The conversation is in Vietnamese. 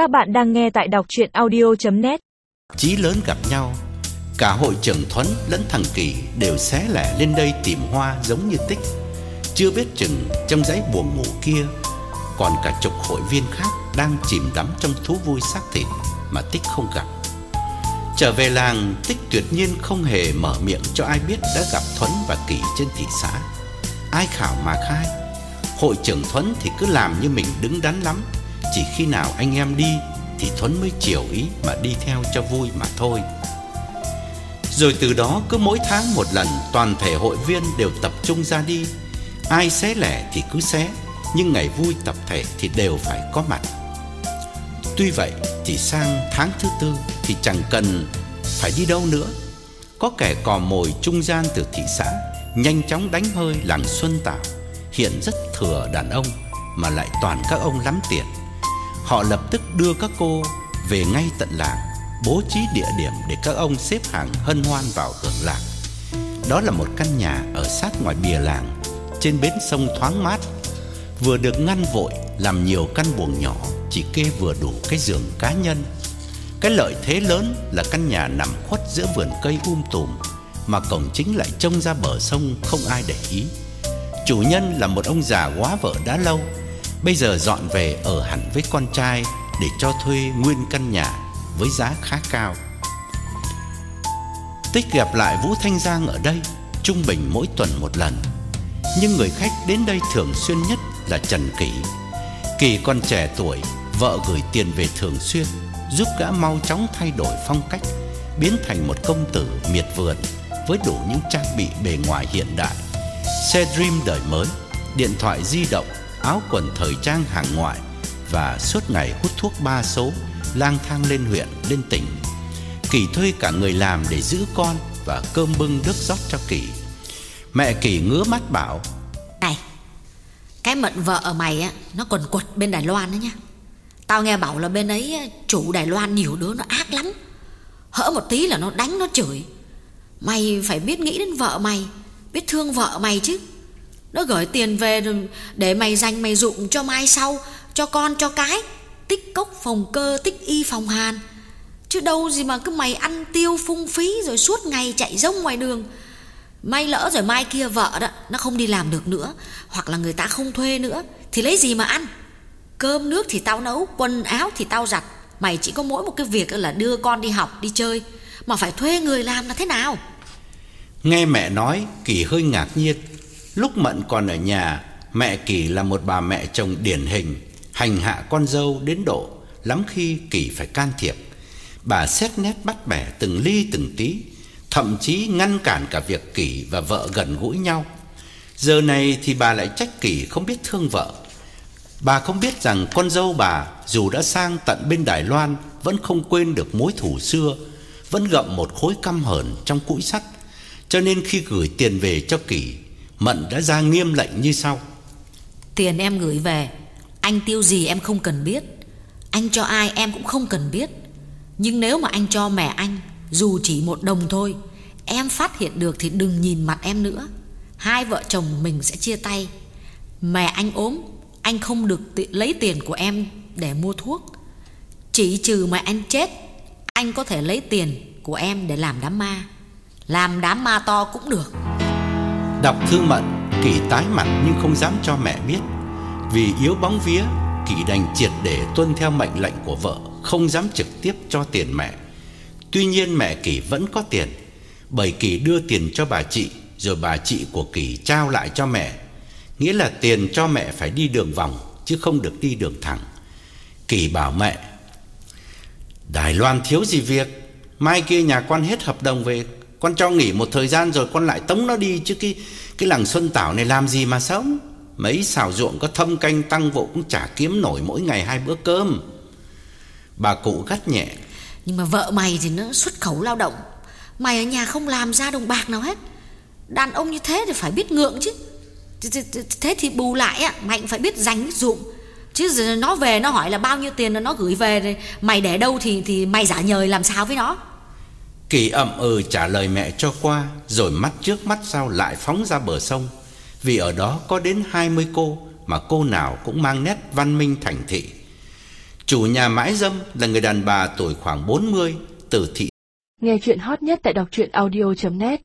Các bạn đang nghe tại đọc chuyện audio.net Chí lớn gặp nhau, Cả hội trưởng Thuấn lẫn thằng Kỳ đều xé lẻ lên đây tìm hoa giống như tích. Chưa biết chừng trong dãy buồng ngủ kia, Còn cả chục hội viên khác đang chìm đắm trong thú vui xác thịt Mà tích không gặp. Trở về làng, Tích tuyệt nhiên không hề mở miệng cho ai biết đã gặp Thuấn và Kỳ trên thị xã Ai khảo mà khai, Hội trưởng Thuấn thì cứ làm như mình đứng đắn lắm. Chỉ khi nào anh em đi Thì Thuấn mới chiều ý mà đi theo cho vui mà thôi. Rồi từ đó cứ mỗi tháng một lần, Toàn thể hội viên đều tập trung ra đi. Ai xé lẻ thì cứ xé, Nhưng ngày vui tập thể thì đều phải có mặt. Tuy vậy thì sang tháng thứ tư Thì chẳng cần phải đi đâu nữa. Có kẻ cò mồi trung gian từ thị xã, Nhanh chóng đánh hơi làng Xuân Tảo. Hiện rất thừa đàn ông Mà lại toàn các ông lắm tiền Họ lập tức đưa các cô về ngay tận làng, Bố trí địa điểm để các ông xếp hàng hân hoan vào hưởng lạc. Đó là một căn nhà ở sát ngoài bìa làng, Trên bến sông thoáng mát. Vừa được ngăn vội làm nhiều căn buồng nhỏ, Chỉ kê vừa đủ cái giường cá nhân. Cái lợi thế lớn là căn nhà nằm khuất giữa vườn cây um tùm, Mà cổng chính lại trông ra bờ sông không ai để ý. Chủ nhân là một ông già quá vợ đã lâu Bây giờ dọn về ở hẳn với con trai Để cho thuê nguyên căn nhà Với giá khá cao. Tích gặp lại Vũ Thanh Giang ở đây, Trung bình mỗi tuần một lần. Nhưng người khách đến đây thường xuyên nhất là Trần Kỳ Kỳ còn trẻ tuổi, Vợ gửi tiền về thường xuyên, Giúp gã mau chóng thay đổi phong cách, Biến thành một công tử miệt vườn Với đủ những trang bị bề ngoài hiện đại. Xe Dream đời mới, Điện thoại di động Áo quần thời trang hàng ngoại Và suốt ngày hút thuốc ba số Lang thang lên huyện, lên tỉnh. Kỳ thuê cả người làm để giữ con Và cơm bưng nước rót cho Kỳ. Mẹ Kỳ ngứa mắt bảo Này Cái mận vợ ở mày á Nó còn quật bên Đài Loan đó nhá. Tao nghe bảo là bên ấy Chủ Đài Loan nhiều đứa nó ác lắm. Hỡ một tí là nó đánh nó chửi. Mày phải biết nghĩ đến vợ mày Biết thương vợ mày chứ. Nó gửi tiền về để mày dành mày dụng cho mai sau, Cho con, cho cái. Tích cốc phòng cơ, tích y phòng hàn. Chứ đâu gì mà cứ mày ăn tiêu phung phí Rồi suốt ngày chạy rông ngoài đường. May lỡ rồi mai kia vợ đó, Nó không đi làm được nữa, Hoặc là người ta không thuê nữa, Thì lấy gì mà ăn? Cơm nước thì tao nấu, Quần áo thì tao giặt. Mày chỉ có mỗi một cái việc là đưa con đi học, đi chơi. Mà phải thuê người làm là thế nào? Nghe mẹ nói, Kỳ hơi ngạc nhiên. Lúc Mận còn ở nhà, Mẹ Kỳ là một bà mẹ chồng điển hình, Hành hạ con dâu đến độ Lắm khi Kỳ phải can thiệp. Bà xét nét bắt bẻ từng ly từng tí, Thậm chí ngăn cản cả việc Kỳ và vợ gần gũi nhau. Giờ này thì bà lại trách Kỳ không biết thương vợ. Bà không biết rằng con dâu bà, Dù đã sang tận bên Đài Loan, Vẫn không quên được mối thù xưa, Vẫn gặm một khối căm hờn trong cũi sắt. Cho nên khi gửi tiền về cho Kỳ Mận đã ra nghiêm lệnh như sau. Tiền em gửi về. Anh tiêu gì em không cần biết. Anh cho ai em cũng không cần biết. Nhưng nếu mà anh cho mẹ anh, Dù chỉ một đồng thôi, Em phát hiện được thì đừng nhìn mặt em nữa. Hai vợ chồng mình sẽ chia tay. Mẹ anh ốm, Anh không được lấy tiền của em Để mua thuốc. Chỉ trừ mà anh chết, Anh có thể lấy tiền của em để làm đám ma. Làm đám ma to cũng được. Đọc thư mận, Kỳ tái mặt nhưng không dám cho mẹ biết. Vì yếu bóng vía, Kỳ đành triệt để tuân theo mệnh lệnh của vợ, Không dám trực tiếp cho tiền mẹ. Tuy nhiên mẹ Kỳ vẫn có tiền. Bởi Kỳ đưa tiền cho bà chị, Rồi bà chị của Kỳ trao lại cho mẹ. Nghĩa là tiền cho mẹ phải đi đường vòng, Chứ không được đi đường thẳng. Kỳ bảo mẹ, Đài Loan thiếu gì việc? Mai kia nhà con hết hợp đồng về con cho nghỉ một thời gian rồi con lại tống nó đi chứ cái cái làng Xuân Tảo này làm gì mà sống. Mấy xào ruộng có thâm canh tăng vụ cũng chả kiếm nổi mỗi ngày hai bữa cơm. Bà cụ gắt nhẹ. Nhưng mà vợ mày thì nó xuất khẩu lao động. Mày ở nhà không làm ra đồng bạc nào hết. Đàn ông như thế thì phải biết ngượng chứ. Thế thì bù lại á, mày cũng phải biết dành dụng. Chứ giờ nó về nó hỏi là bao nhiêu tiền nó gửi về Mày để đâu thì thì mày giả nhời làm sao với nó Kỳ ậm ừ trả lời mẹ cho qua, Rồi mắt trước mắt sau lại phóng ra bờ sông. Vì ở đó có đến 20 cô Mà cô nào cũng mang nét văn minh thành thị. Chủ nhà mãi dâm là người đàn bà tuổi khoảng 40 từ thị Nghe chuyện hot nhất tại đọc truyện audio.net